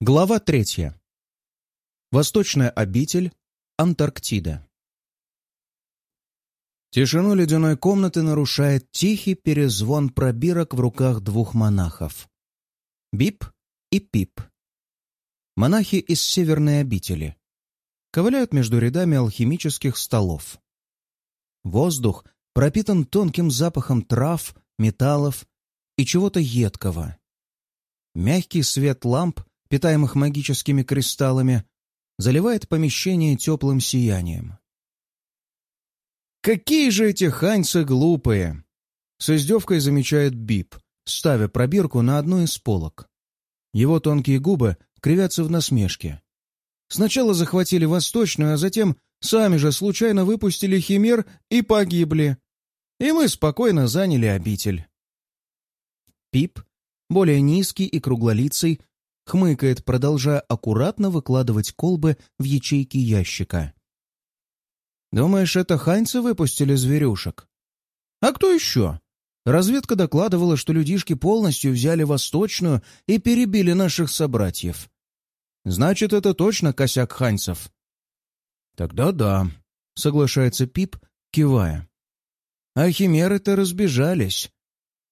Глава третья. Восточная обитель. Антарктида. Тишину ледяной комнаты нарушает тихий перезвон пробирок в руках двух монахов. Бип и Пип. Монахи из северной обители. Ковыляют между рядами алхимических столов. Воздух пропитан тонким запахом трав, металлов и чего-то едкого. Мягкий свет ламп питаемых магическими кристаллами, заливает помещение теплым сиянием. «Какие же эти ханьцы глупые!» С издевкой замечает Бип, ставя пробирку на одну из полок. Его тонкие губы кривятся в насмешке. Сначала захватили Восточную, а затем сами же случайно выпустили Химер и погибли. И мы спокойно заняли обитель. Пип, более низкий и круглолицый, хмыкает, продолжая аккуратно выкладывать колбы в ячейки ящика. «Думаешь, это ханьцы выпустили зверюшек?» «А кто еще?» Разведка докладывала, что людишки полностью взяли Восточную и перебили наших собратьев. Значит, это точно косяк ханьцев. «Тогда да», — соглашается Пип, кивая. А химеры-то разбежались,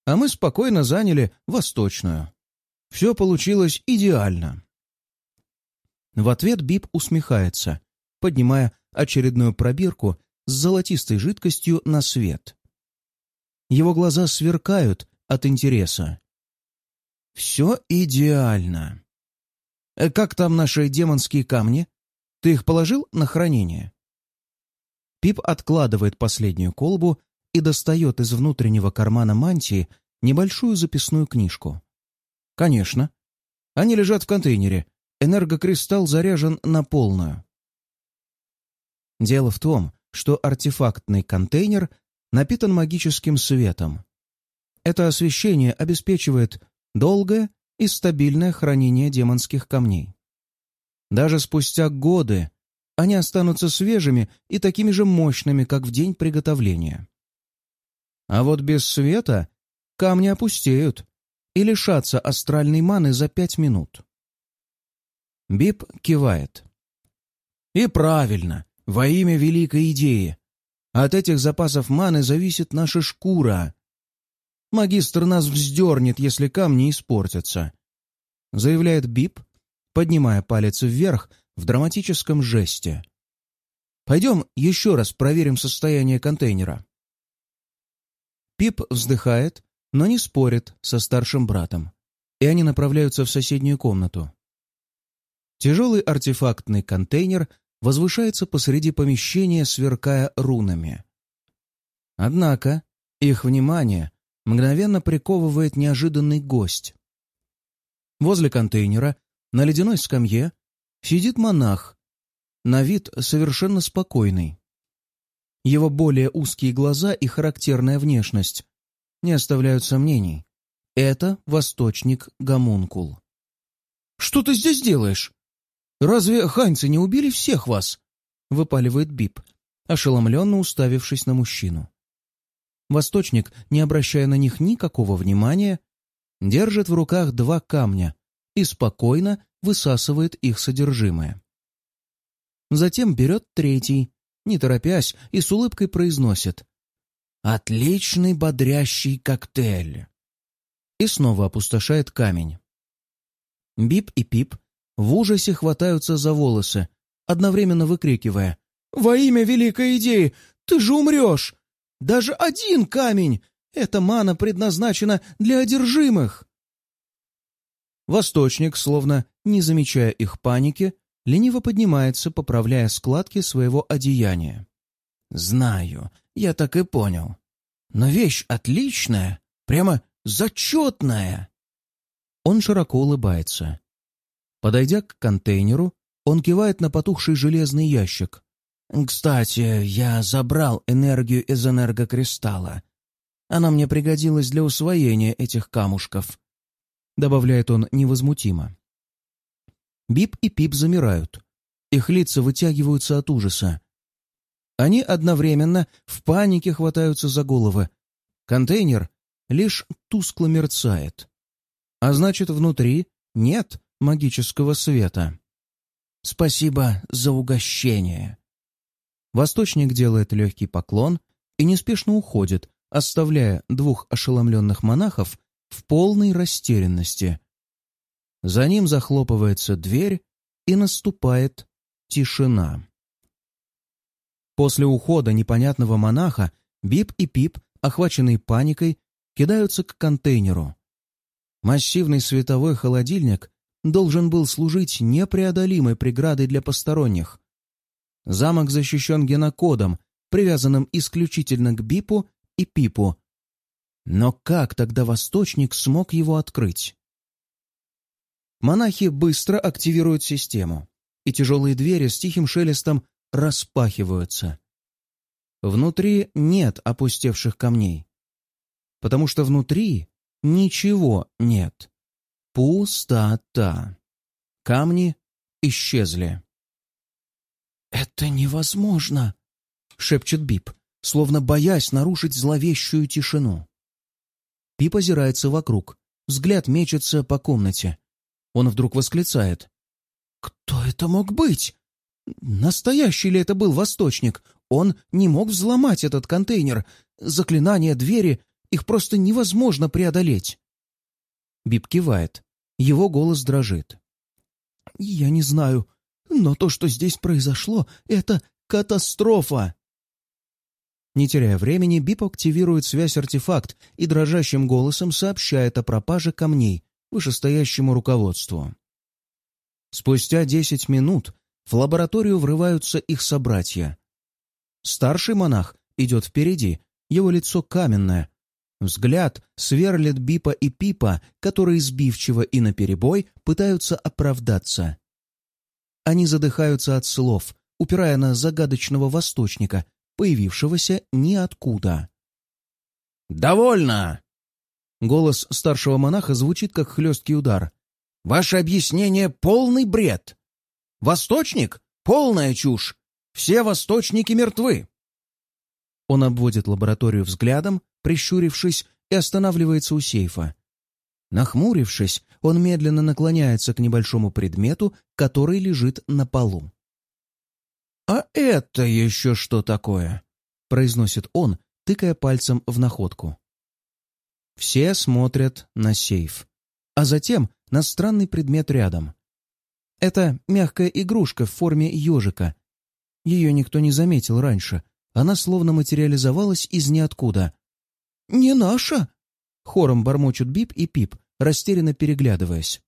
а мы спокойно заняли Восточную. Все получилось идеально. В ответ Бип усмехается, поднимая очередную пробирку с золотистой жидкостью на свет. Его глаза сверкают от интереса. «Все идеально. Э, как там наши демонские камни? Ты их положил на хранение?» Пип откладывает последнюю колбу и достает из внутреннего кармана мантии небольшую записную книжку. Конечно. Они лежат в контейнере. Энергокристалл заряжен на полную. Дело в том, что артефактный контейнер напитан магическим светом. Это освещение обеспечивает долгое и стабильное хранение демонских камней. Даже спустя годы они останутся свежими и такими же мощными, как в день приготовления. А вот без света камни опустеют и лишаться астральной маны за пять минут. Бип кивает. И правильно, во имя великой идеи. От этих запасов маны зависит наша шкура. Магистр нас вздернет, если камни испортятся. Заявляет Бип, поднимая палец вверх в драматическом жесте. Пойдем еще раз проверим состояние контейнера. Пип вздыхает но не спорит со старшим братом, и они направляются в соседнюю комнату. Тяжелый артефактный контейнер возвышается посреди помещения, сверкая рунами. Однако их внимание мгновенно приковывает неожиданный гость. Возле контейнера на ледяной скамье сидит монах, на вид совершенно спокойный. Его более узкие глаза и характерная внешность не оставляют сомнений. Это восточник Гомункул. «Что ты здесь делаешь? Разве ханьцы не убили всех вас?» — выпаливает Бип, ошеломленно уставившись на мужчину. Восточник, не обращая на них никакого внимания, держит в руках два камня и спокойно высасывает их содержимое. Затем берет третий, не торопясь, и с улыбкой произносит Отличный бодрящий коктейль. И снова опустошает камень. Бип и Пип в ужасе хватаются за волосы, одновременно выкрикивая «Во имя великой идеи! Ты же умрешь! Даже один камень! Эта мана предназначена для одержимых!» Восточник, словно не замечая их паники, лениво поднимается, поправляя складки своего одеяния. «Знаю, я так и понял. Но вещь отличная, прямо зачетная!» Он широко улыбается. Подойдя к контейнеру, он кивает на потухший железный ящик. «Кстати, я забрал энергию из энергокристалла. Она мне пригодилась для усвоения этих камушков», — добавляет он невозмутимо. Бип и Пип замирают. Их лица вытягиваются от ужаса. Они одновременно в панике хватаются за головы. Контейнер лишь тускло мерцает. А значит, внутри нет магического света. «Спасибо за угощение!» Восточник делает легкий поклон и неспешно уходит, оставляя двух ошеломленных монахов в полной растерянности. За ним захлопывается дверь, и наступает тишина. После ухода непонятного монаха Бип и Пип, охваченные паникой, кидаются к контейнеру. Массивный световой холодильник должен был служить непреодолимой преградой для посторонних. Замок защищен генокодом, привязанным исключительно к Бипу и Пипу. Но как тогда Восточник смог его открыть? Монахи быстро активируют систему, и тяжелые двери с тихим шелестом распахиваются. Внутри нет опустевших камней, потому что внутри ничего нет. Пустота. Камни исчезли. «Это невозможно!» — шепчет Бип, словно боясь нарушить зловещую тишину. Пип озирается вокруг, взгляд мечется по комнате. Он вдруг восклицает. «Кто это мог быть? Настоящий ли это был восточник? Он не мог взломать этот контейнер. Заклинания, двери, их просто невозможно преодолеть». Бип кивает. Его голос дрожит. «Я не знаю, но то, что здесь произошло, это катастрофа!» Не теряя времени, Бип активирует связь-артефакт и дрожащим голосом сообщает о пропаже камней, вышестоящему руководству. Спустя десять минут в лабораторию врываются их собратья. Старший монах идет впереди, его лицо каменное. Взгляд сверлит Бипа и Пипа, которые сбивчиво и наперебой пытаются оправдаться. Они задыхаются от слов, упирая на загадочного восточника, появившегося ниоткуда. «Довольно!» Голос старшего монаха звучит, как хлесткий удар. «Ваше объяснение — полный бред! Восточник — полная чушь! Все восточники мертвы!» Он обводит лабораторию взглядом, прищурившись, и останавливается у сейфа. Нахмурившись, он медленно наклоняется к небольшому предмету, который лежит на полу. «А это еще что такое?» — произносит он, тыкая пальцем в находку. Все смотрят на сейф, а затем на странный предмет рядом. Это мягкая игрушка в форме ежика. Ее никто не заметил раньше. Она словно материализовалась из ниоткуда. «Не наша!» — хором бормочут Бип и Пип, растерянно переглядываясь.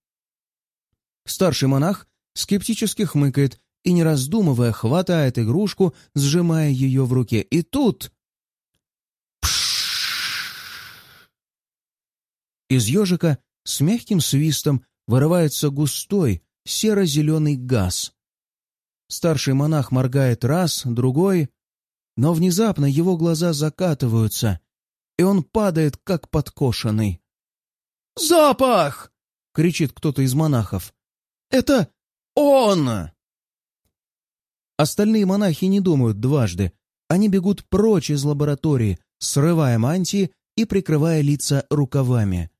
Старший монах скептически хмыкает и, не раздумывая, хватает игрушку, сжимая ее в руке. И тут... Из ежика с мягким свистом вырывается густой серо-зеленый газ. Старший монах моргает раз, другой, но внезапно его глаза закатываются, и он падает, как подкошенный. «Запах!» — кричит кто-то из монахов. «Это он!» Остальные монахи не думают дважды. Они бегут прочь из лаборатории, срывая мантии и прикрывая лица рукавами.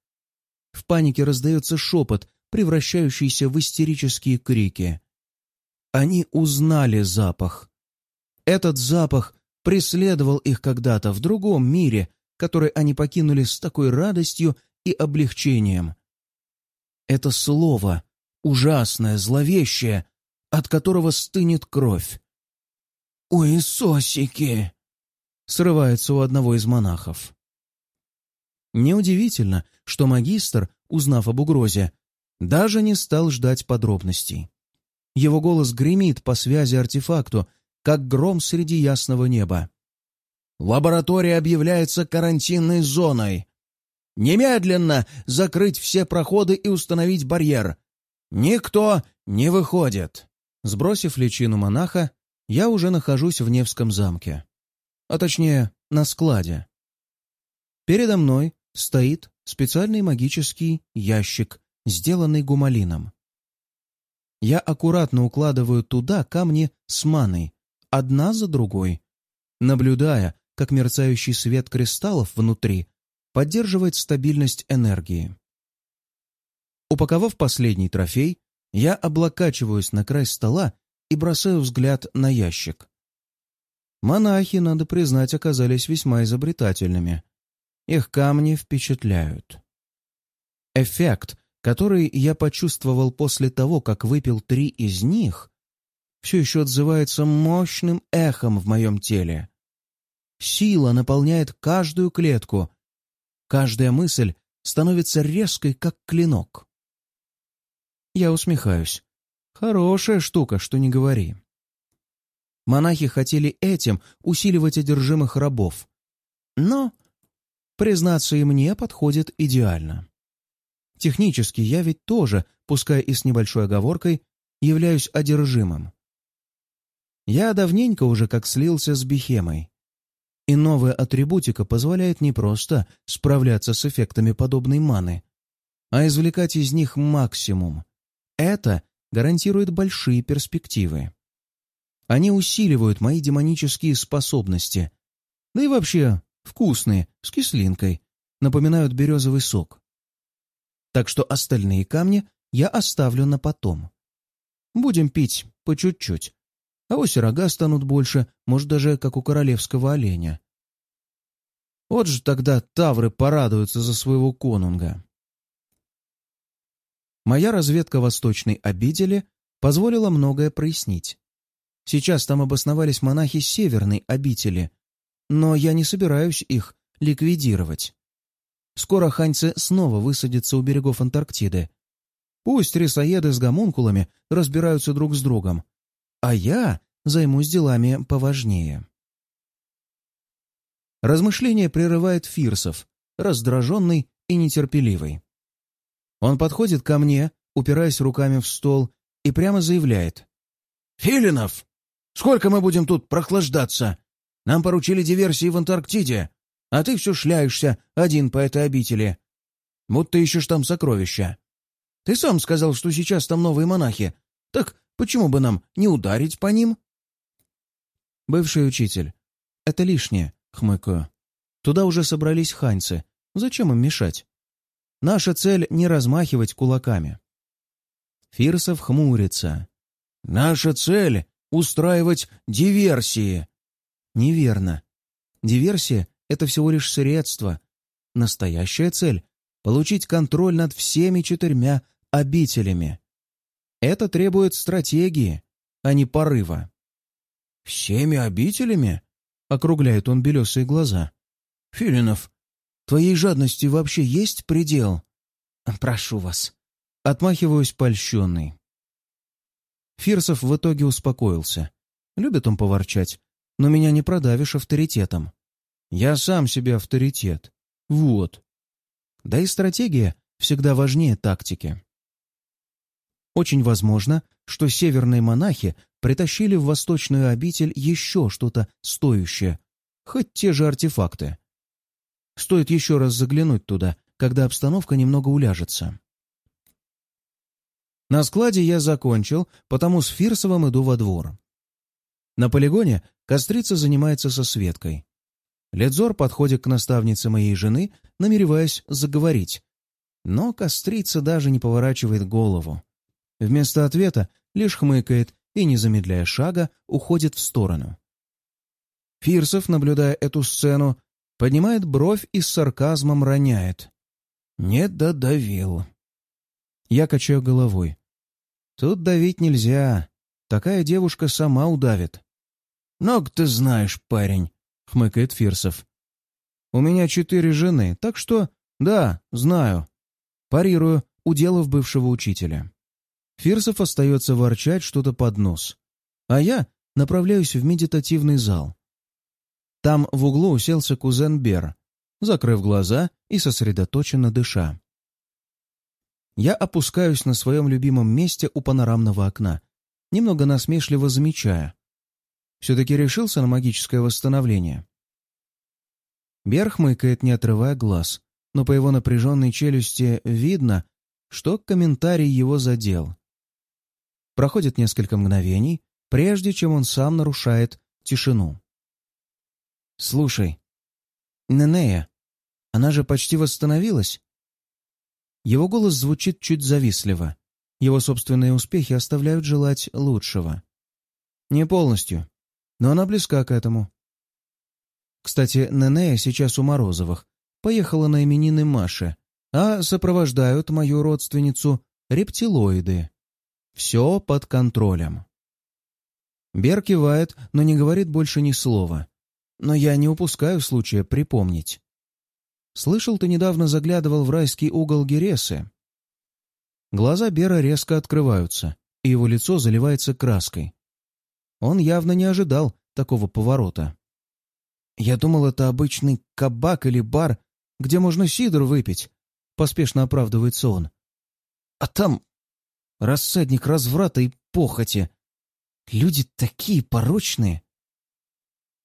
В панике раздается шепот, превращающийся в истерические крики. Они узнали запах. Этот запах преследовал их когда-то в другом мире, который они покинули с такой радостью и облегчением. Это слово, ужасное, зловещее, от которого стынет кровь. «Уисосики!» — срывается у одного из монахов. Неудивительно, что магистр, узнав об угрозе, даже не стал ждать подробностей. Его голос гремит по связи артефакту, как гром среди ясного неба. «Лаборатория объявляется карантинной зоной. Немедленно закрыть все проходы и установить барьер. Никто не выходит». Сбросив личину монаха, я уже нахожусь в Невском замке. А точнее, на складе. Передо мной стоит специальный магический ящик, сделанный гумалином. Я аккуратно укладываю туда камни с маной, одна за другой, наблюдая, как мерцающий свет кристаллов внутри поддерживает стабильность энергии. Упаковав последний трофей, Я облокачиваюсь на край стола и бросаю взгляд на ящик. Монахи, надо признать, оказались весьма изобретательными. Их камни впечатляют. Эффект, который я почувствовал после того, как выпил три из них, все еще отзывается мощным эхом в моем теле. Сила наполняет каждую клетку. Каждая мысль становится резкой, как клинок. Я усмехаюсь. Хорошая штука, что не говори. Монахи хотели этим усиливать одержимых рабов. Но, признаться, и мне подходит идеально. Технически я ведь тоже, пускай и с небольшой оговоркой, являюсь одержимым. Я давненько уже как слился с Бихемой. И новая атрибутика позволяет не просто справляться с эффектами подобной маны, а извлекать из них максимум. Это гарантирует большие перспективы. Они усиливают мои демонические способности. Да и вообще вкусные, с кислинкой. Напоминают березовый сок. Так что остальные камни я оставлю на потом. Будем пить по чуть-чуть. А ось рога станут больше, может, даже как у королевского оленя. Вот же тогда тавры порадуются за своего конунга. Моя разведка восточной обители позволила многое прояснить. Сейчас там обосновались монахи северной обители, но я не собираюсь их ликвидировать. Скоро ханьцы снова высадятся у берегов Антарктиды. Пусть рисоеды с гомункулами разбираются друг с другом, а я займусь делами поважнее. Размышление прерывает Фирсов, раздраженный и нетерпеливый. Он подходит ко мне, упираясь руками в стол, и прямо заявляет. «Филинов, Сколько мы будем тут прохлаждаться? Нам поручили диверсии в Антарктиде, а ты все шляешься один по этой обители. Вот ты ищешь там сокровища. Ты сам сказал, что сейчас там новые монахи. Так почему бы нам не ударить по ним?» «Бывший учитель. Это лишнее», — хмыкаю. «Туда уже собрались ханьцы. Зачем им мешать? Наша цель — не размахивать кулаками». Фирсов хмурится. «Наша цель устраивать диверсии. Неверно. Диверсия — это всего лишь средство. Настоящая цель — получить контроль над всеми четырьмя обителями. Это требует стратегии, а не порыва. «Всеми обителями?» — округляет он белесые глаза. «Филинов, твоей жадности вообще есть предел?» «Прошу вас». Отмахиваюсь польщенный. Фирсов в итоге успокоился. Любит он поворчать, но меня не продавишь авторитетом. Я сам себе авторитет. Вот. Да и стратегия всегда важнее тактики. Очень возможно, что северные монахи притащили в восточную обитель еще что-то стоящее, хоть те же артефакты. Стоит еще раз заглянуть туда, когда обстановка немного уляжется. На складе я закончил, потому с Фирсовым иду во двор. На полигоне кострица занимается со Светкой. Ледзор подходит к наставнице моей жены, намереваясь заговорить. Но кострица даже не поворачивает голову. Вместо ответа лишь хмыкает и, не замедляя шага, уходит в сторону. Фирсов, наблюдая эту сцену, поднимает бровь и с сарказмом роняет. «Не додавил». Я качаю головой. Тут давить нельзя. Такая девушка сама удавит. «Ног ты знаешь, парень», — хмыкает Фирсов. «У меня четыре жены, так что, да, знаю». Парирую, уделав бывшего учителя. Фирсов остается ворчать что-то под нос. А я направляюсь в медитативный зал. Там в углу уселся кузен Бер, закрыв глаза и сосредоточенно дыша. Я опускаюсь на своем любимом месте у панорамного окна, немного насмешливо замечая. Все-таки решился на магическое восстановление. Бер хмыкает, не отрывая глаз, но по его напряженной челюсти видно, что комментарий его задел. Проходит несколько мгновений, прежде чем он сам нарушает тишину. «Слушай, Ненея, она же почти восстановилась?» Его голос звучит чуть завистливо. его собственные успехи оставляют желать лучшего. Не полностью, но она близка к этому. Кстати, Ненея сейчас у Морозовых. Поехала на именины Маши, а сопровождают мою родственницу рептилоиды. Все под контролем. Бер кивает, но не говорит больше ни слова. Но я не упускаю случая припомнить. Слышал, ты недавно заглядывал в райский угол Гересы. Глаза Бера резко открываются, и его лицо заливается краской. Он явно не ожидал такого поворота. «Я думал, это обычный кабак или бар, где можно сидр выпить», — поспешно оправдывается он. «А там рассадник разврата и похоти. Люди такие порочные!»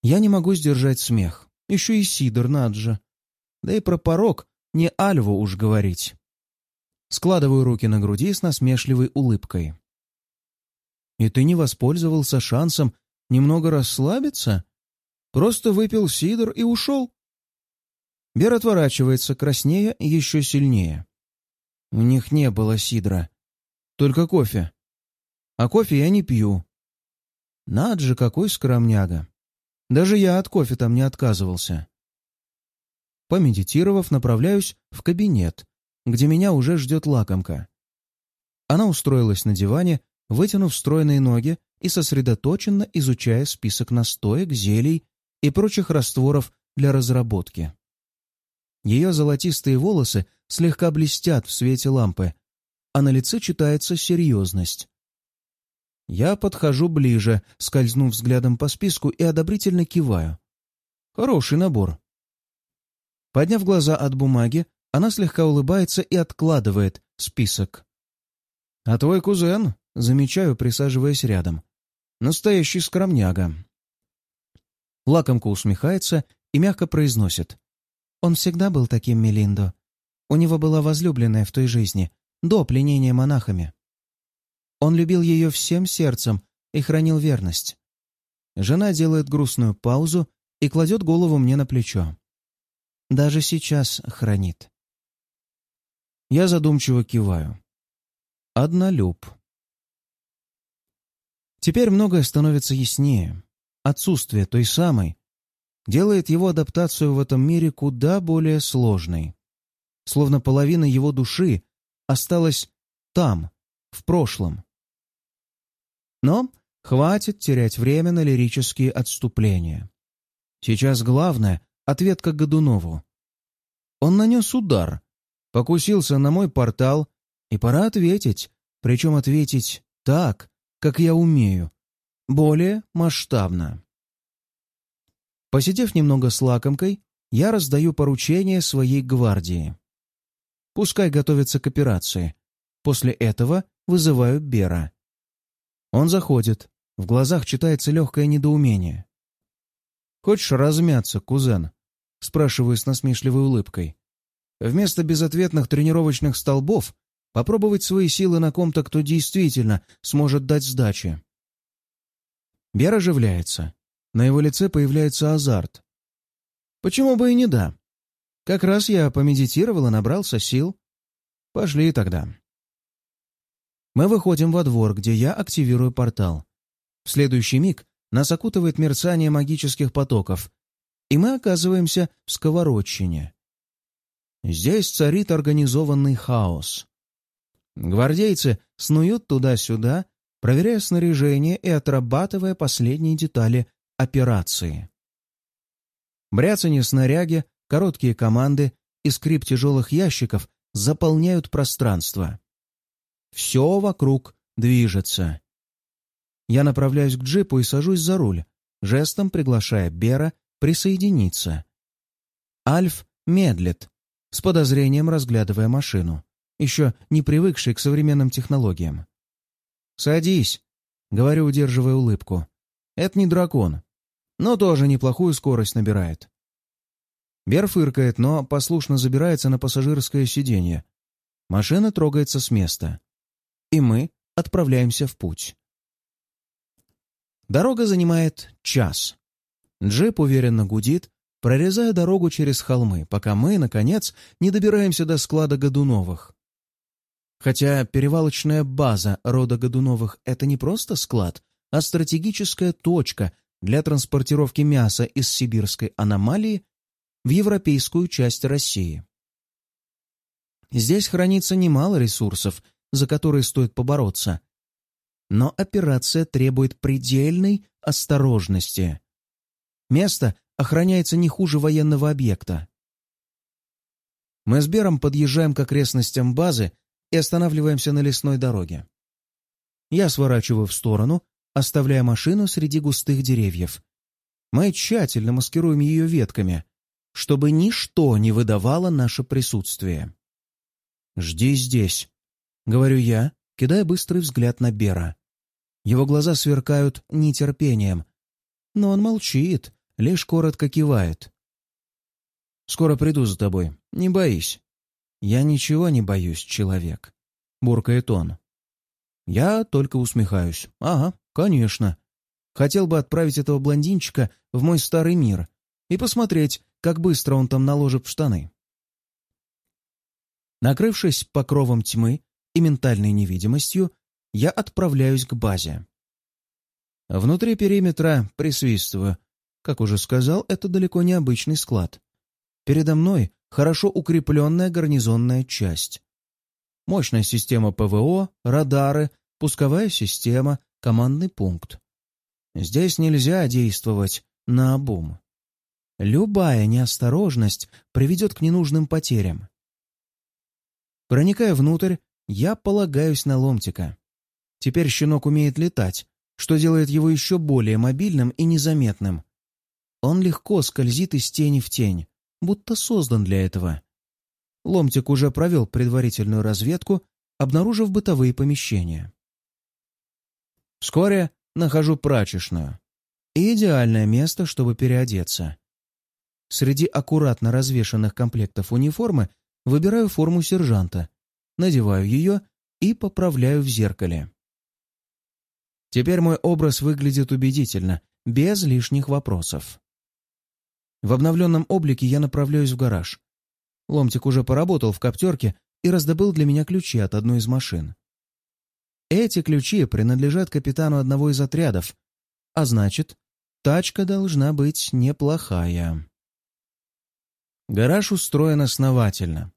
Я не могу сдержать смех. Еще и сидр надо же. Да и про порог не Альву уж говорить. Складываю руки на груди с насмешливой улыбкой. «И ты не воспользовался шансом немного расслабиться? Просто выпил сидр и ушел?» Бер отворачивается, краснея еще сильнее. У них не было сидра. Только кофе. А кофе я не пью. Над же, какой скромняга. Даже я от кофе там не отказывался. Помедитировав, направляюсь в кабинет, где меня уже ждет лакомка. Она устроилась на диване, вытянув стройные ноги и сосредоточенно изучая список настоек, зелий и прочих растворов для разработки. Ее золотистые волосы слегка блестят в свете лампы, а на лице читается серьезность. Я подхожу ближе, скользнув взглядом по списку и одобрительно киваю. Хороший набор. Подняв глаза от бумаги, она слегка улыбается и откладывает список. «А твой кузен?» — замечаю, присаживаясь рядом. «Настоящий скромняга». Лакомка усмехается и мягко произносит. Он всегда был таким Мелиндо. У него была возлюбленная в той жизни, до пленения монахами. Он любил ее всем сердцем и хранил верность. Жена делает грустную паузу и кладет голову мне на плечо. Даже сейчас хранит. Я задумчиво киваю. Однолюб. Теперь многое становится яснее. Отсутствие той самой, делает его адаптацию в этом мире куда более сложной. Словно половина его души осталась там, в прошлом. Но хватит терять время на лирические отступления. Сейчас главное — ответка Годунову. Он нанес удар, покусился на мой портал, и пора ответить, причем ответить так, как я умею, более масштабно. Посидев немного с лакомкой, я раздаю поручение своей гвардии. Пускай готовится к операции. После этого вызываю Бера. Он заходит. В глазах читается легкое недоумение. «Хочешь размяться, кузен?» — спрашиваю с насмешливой улыбкой. «Вместо безответных тренировочных столбов попробовать свои силы на ком-то, кто действительно сможет дать сдачи». Бер оживляется. На его лице появляется азарт. Почему бы и не да? Как раз я помедитировал и набрался сил. Пошли тогда. Мы выходим во двор, где я активирую портал. В следующий миг нас окутывает мерцание магических потоков, и мы оказываемся в сковородчине. Здесь царит организованный хаос. Гвардейцы снуют туда-сюда, проверяя снаряжение и отрабатывая последние детали операции. Бряцание снаряги, короткие команды и скрип тяжелых ящиков заполняют пространство. Все вокруг движется. Я направляюсь к джипу и сажусь за руль, жестом приглашая Бера присоединиться. Альф медлит, с подозрением разглядывая машину, еще не привыкший к современным технологиям. «Садись», — говорю, удерживая улыбку. Это не дракон, но тоже неплохую скорость набирает. Бер фыркает, но послушно забирается на пассажирское сиденье. Машина трогается с места. И мы отправляемся в путь. Дорога занимает час. Джип уверенно гудит, прорезая дорогу через холмы, пока мы, наконец, не добираемся до склада Годуновых. Хотя перевалочная база рода Годуновых — это не просто склад, а стратегическая точка для транспортировки мяса из сибирской аномалии в европейскую часть России. Здесь хранится немало ресурсов, за которые стоит побороться. Но операция требует предельной осторожности. Место охраняется не хуже военного объекта. Мы с Бером подъезжаем к окрестностям базы и останавливаемся на лесной дороге. Я сворачиваю в сторону, оставляя машину среди густых деревьев. Мы тщательно маскируем ее ветками, чтобы ничто не выдавало наше присутствие. «Жди здесь», — говорю я, кидая быстрый взгляд на Бера. Его глаза сверкают нетерпением, но он молчит, лишь коротко кивает. «Скоро приду за тобой, не боись». «Я ничего не боюсь, человек», — буркает он. Я только усмехаюсь. «Ага, конечно. Хотел бы отправить этого блондинчика в мой старый мир и посмотреть, как быстро он там наложит в штаны». Накрывшись покровом тьмы и ментальной невидимостью, я отправляюсь к базе. Внутри периметра присвистываю. Как уже сказал, это далеко не обычный склад. Передо мной хорошо укрепленная гарнизонная часть. Мощная система ПВО, радары, пусковая система, командный пункт. Здесь нельзя действовать на обум. Любая неосторожность приведет к ненужным потерям. Проникая внутрь, я полагаюсь на ломтика. Теперь щенок умеет летать, что делает его еще более мобильным и незаметным. Он легко скользит из тени в тень, будто создан для этого. Ломтик уже провел предварительную разведку, обнаружив бытовые помещения. Вскоре нахожу прачечную. идеальное место, чтобы переодеться. Среди аккуратно развешанных комплектов униформы выбираю форму сержанта, надеваю ее и поправляю в зеркале. Теперь мой образ выглядит убедительно, без лишних вопросов. В обновленном облике я направляюсь в гараж. Ломтик уже поработал в коптерке и раздобыл для меня ключи от одной из машин. Эти ключи принадлежат капитану одного из отрядов, а значит, тачка должна быть неплохая. Гараж устроен основательно.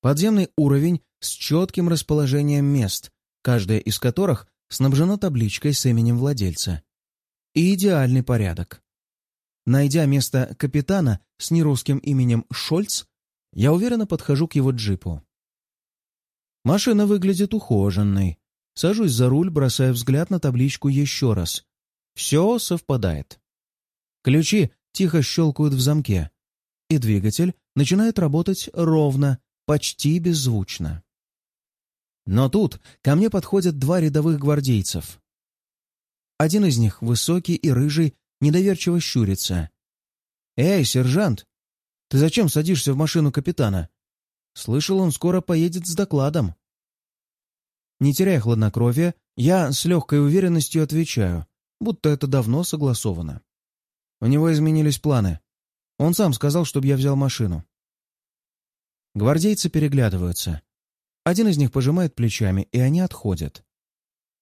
Подземный уровень с четким расположением мест, каждая из которых снабжена табличкой с именем владельца. И идеальный порядок. Найдя место капитана с нерусским именем Шольц, я уверенно подхожу к его джипу. Машина выглядит ухоженной. Сажусь за руль, бросая взгляд на табличку еще раз. Все совпадает. Ключи тихо щелкают в замке, и двигатель начинает работать ровно, почти беззвучно. Но тут ко мне подходят два рядовых гвардейцев. Один из них, высокий и рыжий, недоверчиво щурится. «Эй, сержант, ты зачем садишься в машину капитана? Слышал, он скоро поедет с докладом». Не теряя хладнокровия, я с легкой уверенностью отвечаю, будто это давно согласовано. У него изменились планы. Он сам сказал, чтобы я взял машину. Гвардейцы переглядываются. Один из них пожимает плечами, и они отходят.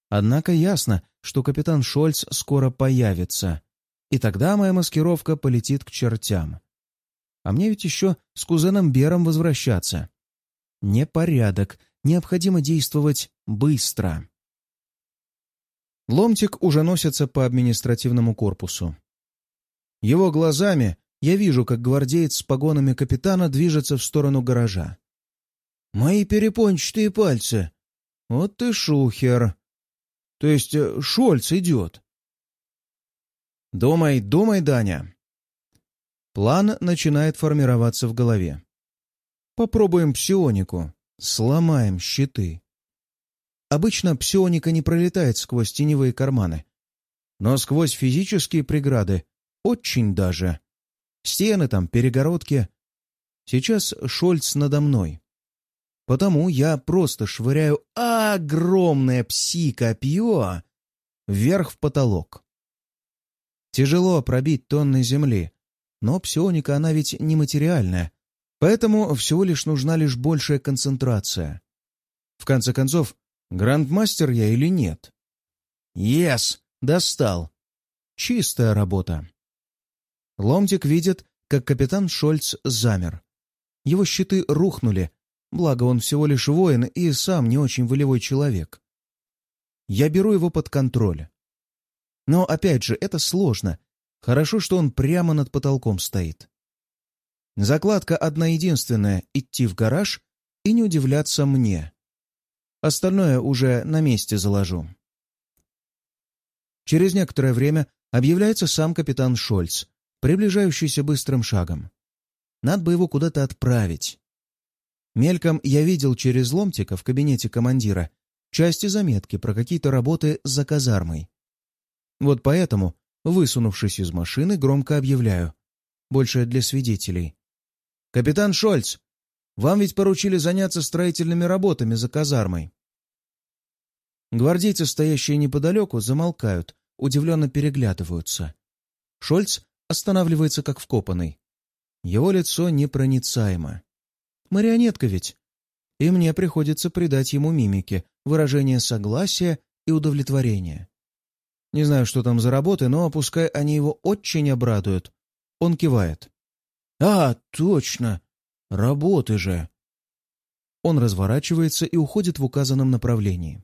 Однако ясно, что капитан Шольц скоро появится, и тогда моя маскировка полетит к чертям. А мне ведь еще с кузеном Бером возвращаться. Непорядок, необходимо действовать быстро. Ломтик уже носится по административному корпусу. Его глазами я вижу, как гвардеец с погонами капитана движется в сторону гаража. «Мои перепончатые пальцы! Вот ты шухер! То есть э, Шольц идет!» «Думай, думай, Даня!» План начинает формироваться в голове. Попробуем псионику. Сломаем щиты. Обычно псионика не пролетает сквозь теневые карманы. Но сквозь физические преграды очень даже. Стены там, перегородки. Сейчас Шольц надо мной. Потому я просто швыряю огромное пси-копье вверх в потолок. Тяжело пробить тонны земли, но псионика она ведь нематериальная, поэтому всего лишь нужна лишь большая концентрация. В конце концов, грандмастер я или нет? Ес! Достал! Чистая работа. Ломтик видит, как капитан Шольц замер. Его щиты рухнули, благо он всего лишь воин и сам не очень волевой человек. Я беру его под контроль. Но, опять же, это сложно. Хорошо, что он прямо над потолком стоит. Закладка одна единственная — идти в гараж и не удивляться мне. Остальное уже на месте заложу. Через некоторое время объявляется сам капитан Шольц, приближающийся быстрым шагом. Надо бы его куда-то отправить. Мельком я видел через ломтика в кабинете командира части заметки про какие-то работы за казармой. Вот поэтому, высунувшись из машины, громко объявляю. Больше для свидетелей. «Капитан Шольц, вам ведь поручили заняться строительными работами за казармой». Гвардейцы, стоящие неподалеку, замолкают, удивленно переглядываются. Шольц останавливается как вкопанный. Его лицо непроницаемо. Марионетка ведь. И мне приходится придать ему мимике, выражение согласия и удовлетворения. Не знаю, что там за работы, но пускай они его очень обрадуют. Он кивает. «А, точно! Работы же!» Он разворачивается и уходит в указанном направлении.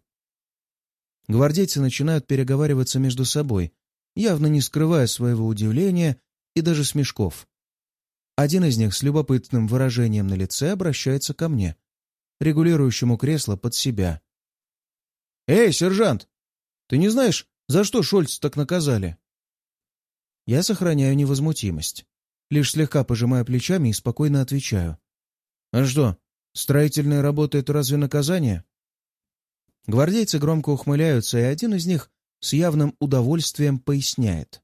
Гвардейцы начинают переговариваться между собой, явно не скрывая своего удивления и даже смешков. Один из них с любопытным выражением на лице обращается ко мне, регулирующему кресло под себя. «Эй, сержант! Ты не знаешь, за что Шольц так наказали?» Я сохраняю невозмутимость, лишь слегка пожимаю плечами и спокойно отвечаю. «А что, строительные работы — это разве наказание?» Гвардейцы громко ухмыляются, и один из них с явным удовольствием поясняет.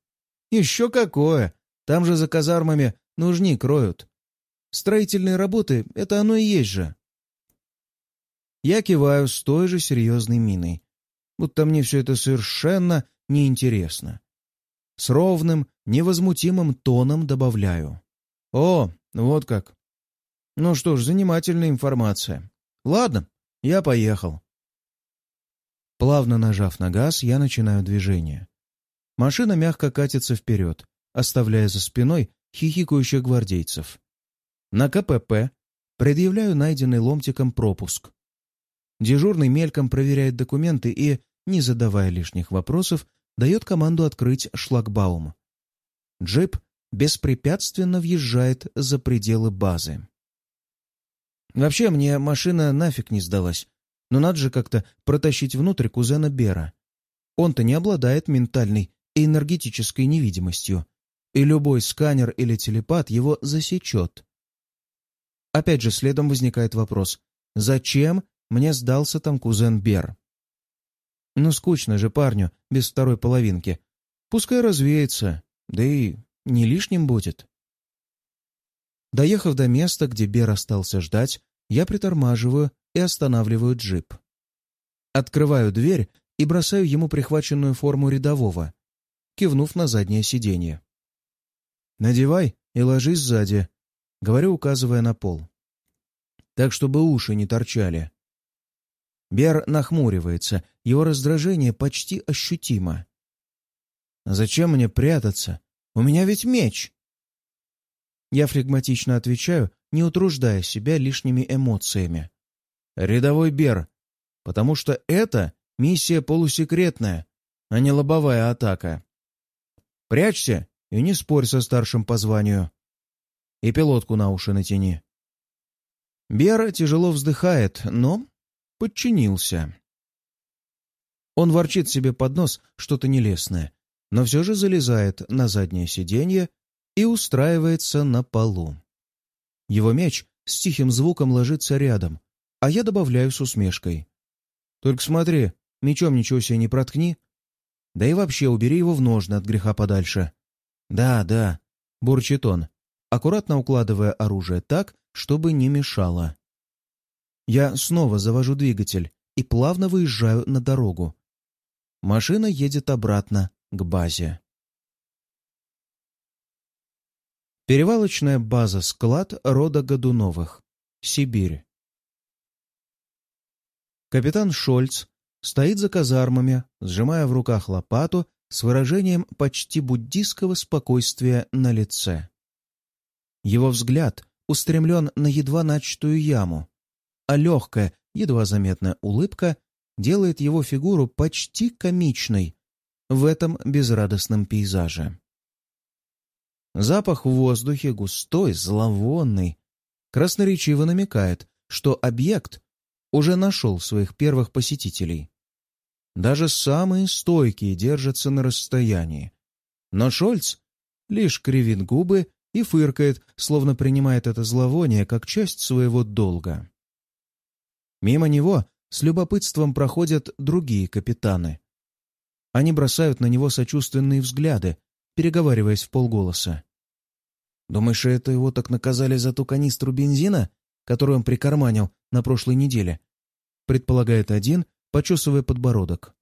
«Еще какое! Там же за казармами нужни кроют. Строительные работы — это оно и есть же». Я киваю с той же серьезной миной, будто мне все это совершенно неинтересно. С ровным, невозмутимым тоном добавляю. «О, вот как! Ну что ж, занимательная информация. Ладно, я поехал». Плавно нажав на газ, я начинаю движение. Машина мягко катится вперед, оставляя за спиной хихикающих гвардейцев. На КПП предъявляю найденный ломтиком пропуск. Дежурный мельком проверяет документы и, не задавая лишних вопросов, дает команду открыть шлагбаум. Джип беспрепятственно въезжает за пределы базы. Вообще, мне машина нафиг не сдалась. Но надо же как-то протащить внутрь кузена Бера. Он-то не обладает ментальной и энергетической невидимостью, и любой сканер или телепат его засечет. Опять же, следом возникает вопрос, зачем мне сдался там кузен Бер? Ну, скучно же парню без второй половинки. Пускай развеется, да и не лишним будет. Доехав до места, где Бер остался ждать, я притормаживаю и останавливаю джип. Открываю дверь и бросаю ему прихваченную форму рядового, кивнув на заднее сиденье. «Надевай и ложись сзади», — говорю, указывая на пол. «Так, чтобы уши не торчали». Бер нахмуривается, его раздражение почти ощутимо. «Зачем мне прятаться? У меня ведь меч!» Я флегматично отвечаю, не утруждая себя лишними эмоциями. «Рядовой Бер, потому что это миссия полусекретная, а не лобовая атака. Прячься и не спорь со старшим по званию. И пилотку на уши натяни». Бер тяжело вздыхает, но подчинился. Он ворчит себе под нос что-то нелестное, но все же залезает на заднее сиденье и устраивается на полу. Его меч с тихим звуком ложится рядом, а я добавляю с усмешкой. «Только смотри, мечом ничего себе не проткни. Да и вообще убери его в ножны от греха подальше». «Да, да», — бурчит он, аккуратно укладывая оружие так, чтобы не мешало. Я снова завожу двигатель и плавно выезжаю на дорогу. Машина едет обратно к базе. Перевалочная база-склад рода Годуновых. Сибирь. Капитан Шольц стоит за казармами, сжимая в руках лопату с выражением почти буддийского спокойствия на лице. Его взгляд устремлен на едва начатую яму, а легкая, едва заметная улыбка делает его фигуру почти комичной в этом безрадостном пейзаже. Запах в воздухе густой, зловонный, красноречиво намекает, что объект уже нашел своих первых посетителей. Даже самые стойкие держатся на расстоянии. Но Шольц лишь кривит губы и фыркает, словно принимает это зловоние как часть своего долга. Мимо него с любопытством проходят другие капитаны. Они бросают на него сочувственные взгляды, переговариваясь в полголоса. «Думаешь, это его так наказали за ту канистру бензина, которую он прикарманил на прошлой неделе?» предполагает один, почесывая подбородок.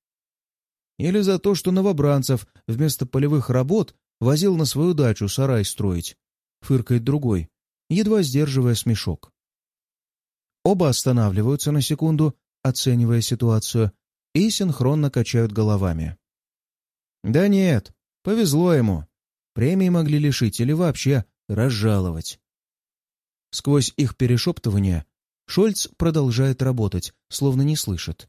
«Или за то, что новобранцев вместо полевых работ возил на свою дачу сарай строить?» фыркает другой, едва сдерживая смешок. Оба останавливаются на секунду, оценивая ситуацию, и синхронно качают головами. «Да нет, повезло ему. Премии могли лишить или вообще разжаловать». Сквозь их перешептывание Шольц продолжает работать, словно не слышит.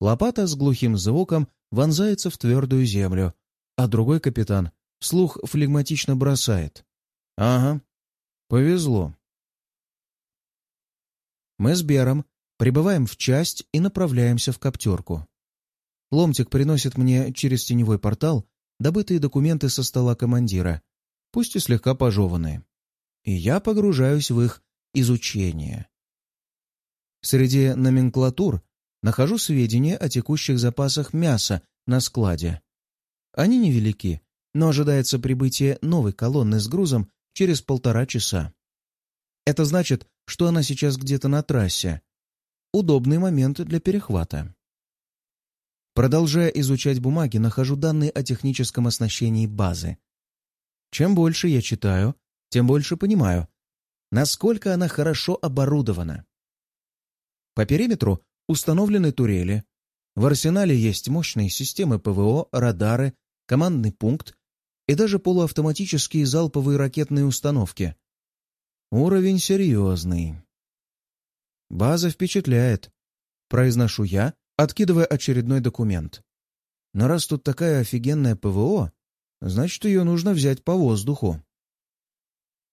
Лопата с глухим звуком вонзается в твердую землю, а другой капитан вслух флегматично бросает. «Ага, повезло». Мы с Бером прибываем в часть и направляемся в коптерку. Ломтик приносит мне через теневой портал добытые документы со стола командира, пусть и слегка пожеванные. И я погружаюсь в их изучение. Среди номенклатур нахожу сведения о текущих запасах мяса на складе. Они невелики, но ожидается прибытие новой колонны с грузом через полтора часа. Это значит, что она сейчас где-то на трассе. Удобный момент для перехвата. Продолжая изучать бумаги, нахожу данные о техническом оснащении базы. Чем больше я читаю, тем больше понимаю, насколько она хорошо оборудована. По периметру установлены турели. В арсенале есть мощные системы ПВО, радары, командный пункт и даже полуавтоматические залповые ракетные установки. Уровень серьезный. База впечатляет. Произношу я, откидывая очередной документ. Но раз тут такая офигенная ПВО, значит, ее нужно взять по воздуху.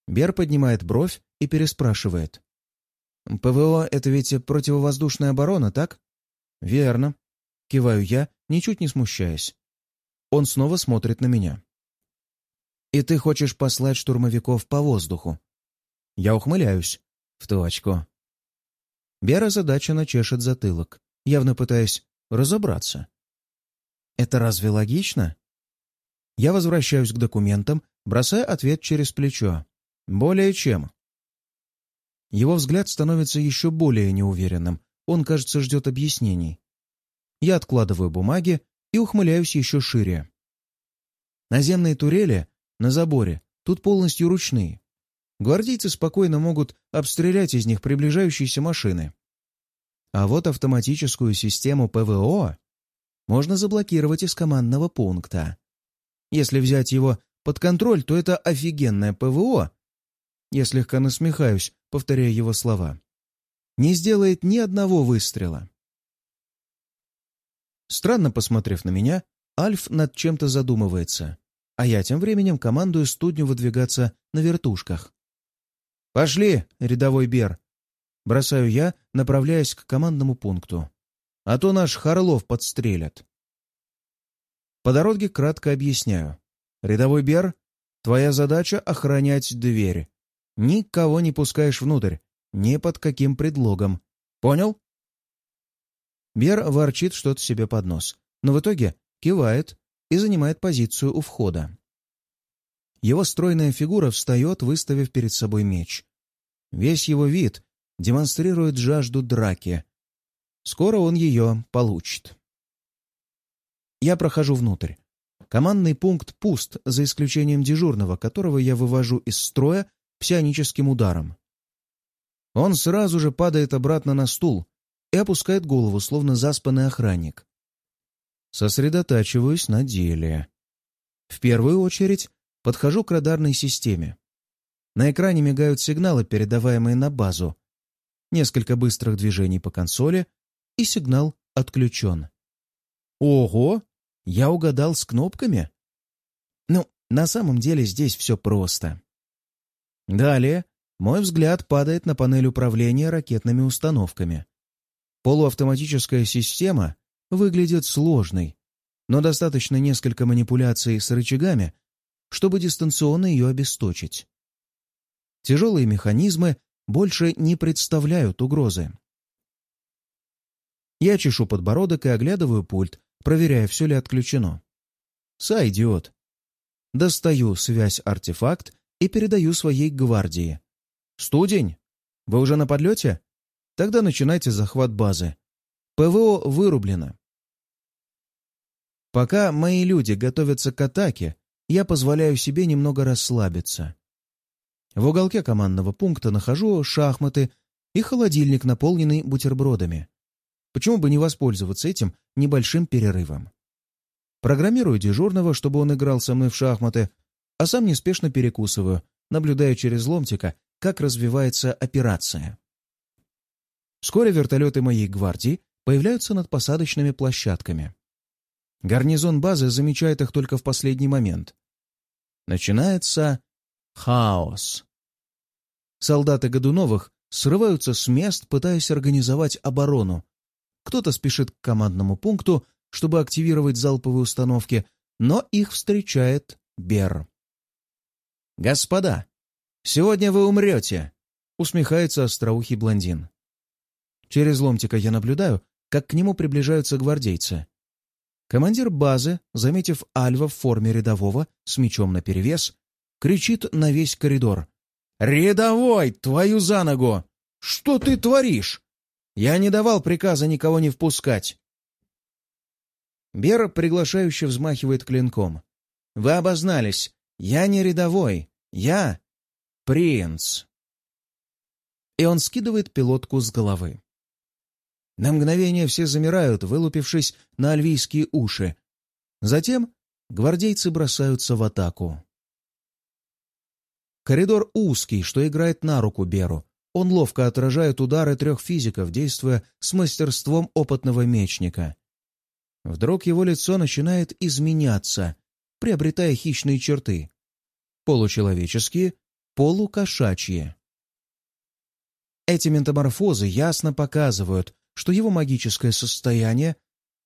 Бер поднимает бровь и переспрашивает. ПВО — это ведь противовоздушная оборона, так? Верно. Киваю я, ничуть не смущаясь. Он снова смотрит на меня. И ты хочешь послать штурмовиков по воздуху? Я ухмыляюсь. В точку. Бера задача чешет затылок, явно пытаясь разобраться. Это разве логично? Я возвращаюсь к документам, бросая ответ через плечо. Более чем. Его взгляд становится еще более неуверенным. Он, кажется, ждет объяснений. Я откладываю бумаги и ухмыляюсь еще шире. Наземные турели на заборе тут полностью ручные. Гвардейцы спокойно могут обстрелять из них приближающиеся машины. А вот автоматическую систему ПВО можно заблокировать из командного пункта. Если взять его под контроль, то это офигенное ПВО. Я слегка насмехаюсь, повторяя его слова, не сделает ни одного выстрела. Странно посмотрев на меня, Альф над чем-то задумывается, а я тем временем командую студню выдвигаться на вертушках. «Пошли, рядовой Бер!» Бросаю я, направляясь к командному пункту. «А то наш Харлов подстрелят». По дороге кратко объясняю. «Рядовой Бер, твоя задача — охранять дверь. Никого не пускаешь внутрь, ни под каким предлогом. Понял? Бер ворчит что-то себе под нос, но в итоге кивает и занимает позицию у входа. Его стройная фигура встает, выставив перед собой меч. Весь его вид демонстрирует жажду драки. Скоро он ее получит. Я прохожу внутрь. Командный пункт пуст, за исключением дежурного, которого я вывожу из строя псионическим ударом. Он сразу же падает обратно на стул, и опускает голову, словно заспанный охранник. Сосредотачиваюсь на деле. В первую очередь подхожу к радарной системе. На экране мигают сигналы, передаваемые на базу. Несколько быстрых движений по консоли, и сигнал отключен. Ого! Я угадал с кнопками? Ну, на самом деле здесь все просто. Далее мой взгляд падает на панель управления ракетными установками. Полуавтоматическая система выглядит сложной, но достаточно несколько манипуляций с рычагами, чтобы дистанционно ее обесточить. Тяжелые механизмы больше не представляют угрозы. Я чешу подбородок и оглядываю пульт, проверяя, все ли отключено. Сойдет. Достаю связь-артефакт и передаю своей гвардии. «Студень, вы уже на подлете? Тогда начинайте захват базы. ПВО вырублено. Пока мои люди готовятся к атаке, я позволяю себе немного расслабиться. В уголке командного пункта нахожу шахматы и холодильник, наполненный бутербродами. Почему бы не воспользоваться этим небольшим перерывом? Программирую дежурного, чтобы он играл со мной в шахматы, а сам неспешно перекусываю, наблюдая через ломтика, как развивается операция. Вскоре вертолеты моей гвардии появляются над посадочными площадками. Гарнизон базы замечает их только в последний момент. Начинается хаос. Солдаты Годуновых срываются с мест, пытаясь организовать оборону. Кто-то спешит к командному пункту, чтобы активировать залповые установки, но их встречает Бер. «Господа, сегодня вы умрете!» — усмехается остроухий блондин. Через ломтика я наблюдаю, как к нему приближаются гвардейцы. Командир базы, заметив Альва в форме рядового с мечом наперевес, кричит на весь коридор. «Рядовой, твою за ногу! Что ты творишь? Я не давал приказа никого не впускать!» Бер приглашающе взмахивает клинком. «Вы обознались. Я не рядовой. Я принц!» И он скидывает пилотку с головы. На мгновение все замирают, вылупившись на альвийские уши. Затем гвардейцы бросаются в атаку. Коридор узкий, что играет на руку Беру. Он ловко отражает удары трех физиков, действуя с мастерством опытного мечника. Вдруг его лицо начинает изменяться, приобретая хищные черты. Получеловеческие, полукошачьи. Эти метаморфозы ясно показывают, что его магическое состояние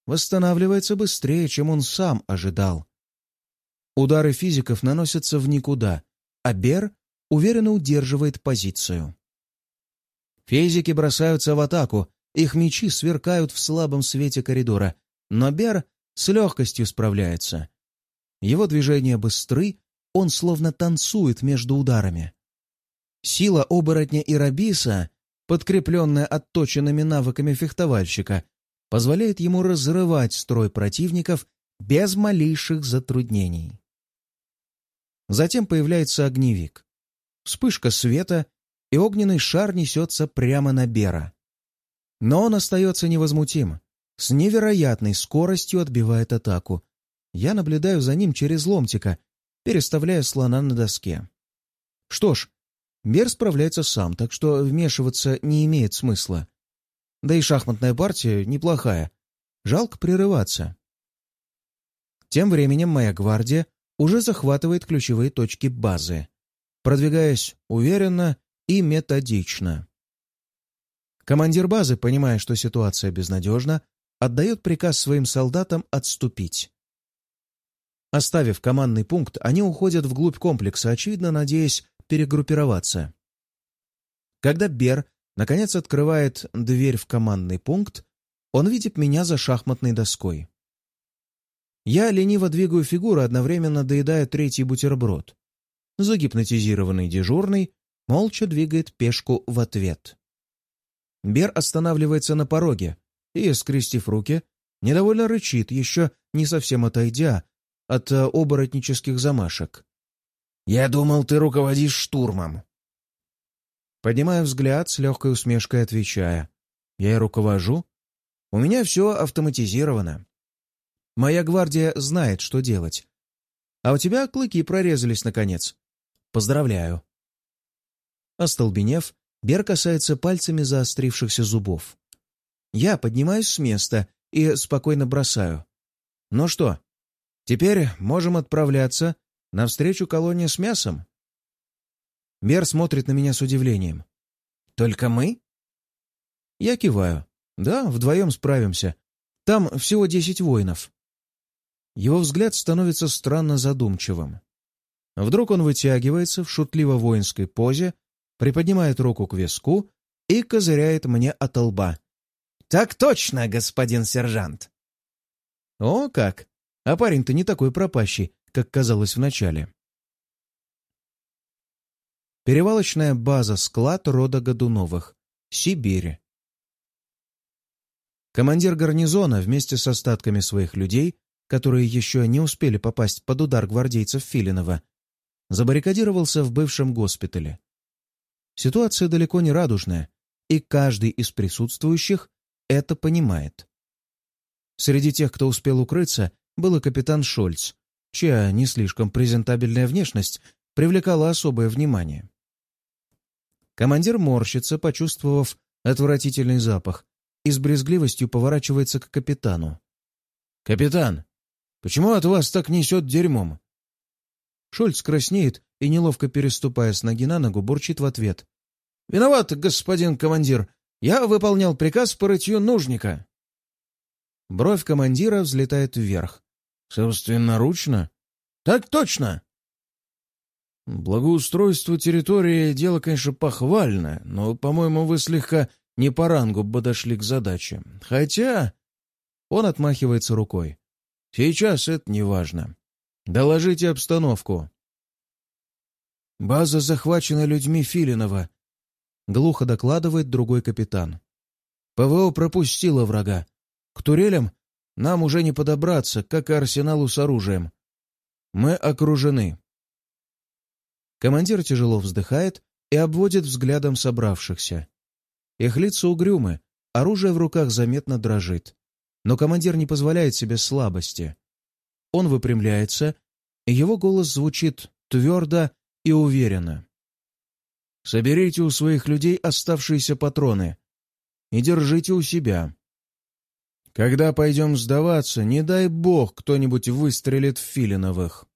восстанавливается быстрее, чем он сам ожидал. Удары физиков наносятся в никуда, а Бер уверенно удерживает позицию. Физики бросаются в атаку, их мечи сверкают в слабом свете коридора, но Бер с легкостью справляется. Его движения быстры, он словно танцует между ударами. Сила оборотня и Рабиса подкрепленная отточенными навыками фехтовальщика, позволяет ему разрывать строй противников без малейших затруднений. Затем появляется огневик. Вспышка света, и огненный шар несется прямо на Бера. Но он остается невозмутим, с невероятной скоростью отбивает атаку. Я наблюдаю за ним через ломтика, переставляя слона на доске. Что ж, Бер справляется сам, так что вмешиваться не имеет смысла. Да и шахматная партия неплохая. Жалко прерываться. Тем временем моя гвардия уже захватывает ключевые точки базы, продвигаясь уверенно и методично. Командир базы, понимая, что ситуация безнадежна, отдает приказ своим солдатам отступить. Оставив командный пункт, они уходят вглубь комплекса, очевидно, надеясь перегруппироваться. Когда Бер, наконец, открывает дверь в командный пункт, он видит меня за шахматной доской. Я лениво двигаю фигуру, одновременно доедая третий бутерброд. Загипнотизированный дежурный молча двигает пешку в ответ. Бер останавливается на пороге и, скрестив руки, недовольно рычит, еще не совсем отойдя от э, оборотнических замашек. «Я думал, ты руководишь штурмом». Поднимая взгляд, с легкой усмешкой отвечая. Я и руковожу. У меня все автоматизировано. Моя гвардия знает, что делать. А у тебя клыки прорезались, наконец. Поздравляю. Остолбенев, Бер касается пальцами заострившихся зубов. Я поднимаюсь с места и спокойно бросаю. Ну что, теперь можем отправляться навстречу колонии с мясом? Бер смотрит на меня с удивлением. «Только мы?» Я киваю. «Да, вдвоем справимся. Там всего десять воинов». Его взгляд становится странно задумчивым. Вдруг он вытягивается в шутливо-воинской позе, приподнимает руку к виску и козыряет мне от лба. «Так точно, господин сержант!» «О, как! А парень-то не такой пропащий, как казалось вначале». Перевалочная база-склад рода Годуновых. Сибирь. Командир гарнизона вместе с остатками своих людей, которые еще не успели попасть под удар гвардейцев Филинова, забаррикадировался в бывшем госпитале. Ситуация далеко не радужная, и каждый из присутствующих это понимает. Среди тех, кто успел укрыться, был и капитан Шольц, чья не слишком презентабельная внешность привлекала особое внимание. Командир морщится, почувствовав отвратительный запах, и с брезгливостью поворачивается к капитану. «Капитан, почему от вас так несет дерьмом?» Шольц краснеет и, неловко переступая с ноги на ногу, бурчит в ответ. «Виноват, господин командир. Я выполнял приказ по рытью нужника». Бровь командира взлетает вверх. «Собственноручно?» «Так точно!» «Благоустройство территории — дело, конечно, похвальное, но, по-моему, вы слегка не по рангу подошли к задаче. Хотя...» Он отмахивается рукой. «Сейчас это не важно. Доложите обстановку». «База захвачена людьми Филинова», — глухо докладывает другой капитан. «ПВО пропустило врага. К турелям нам уже не подобраться, как и арсеналу с оружием. Мы окружены». Командир тяжело вздыхает и обводит взглядом собравшихся. Их лица угрюмы, оружие в руках заметно дрожит. Но командир не позволяет себе слабости. Он выпрямляется, и его голос звучит твердо и уверенно. «Соберите у своих людей оставшиеся патроны и держите у себя. Когда пойдем сдаваться, не дай бог кто-нибудь выстрелит в Филиновых».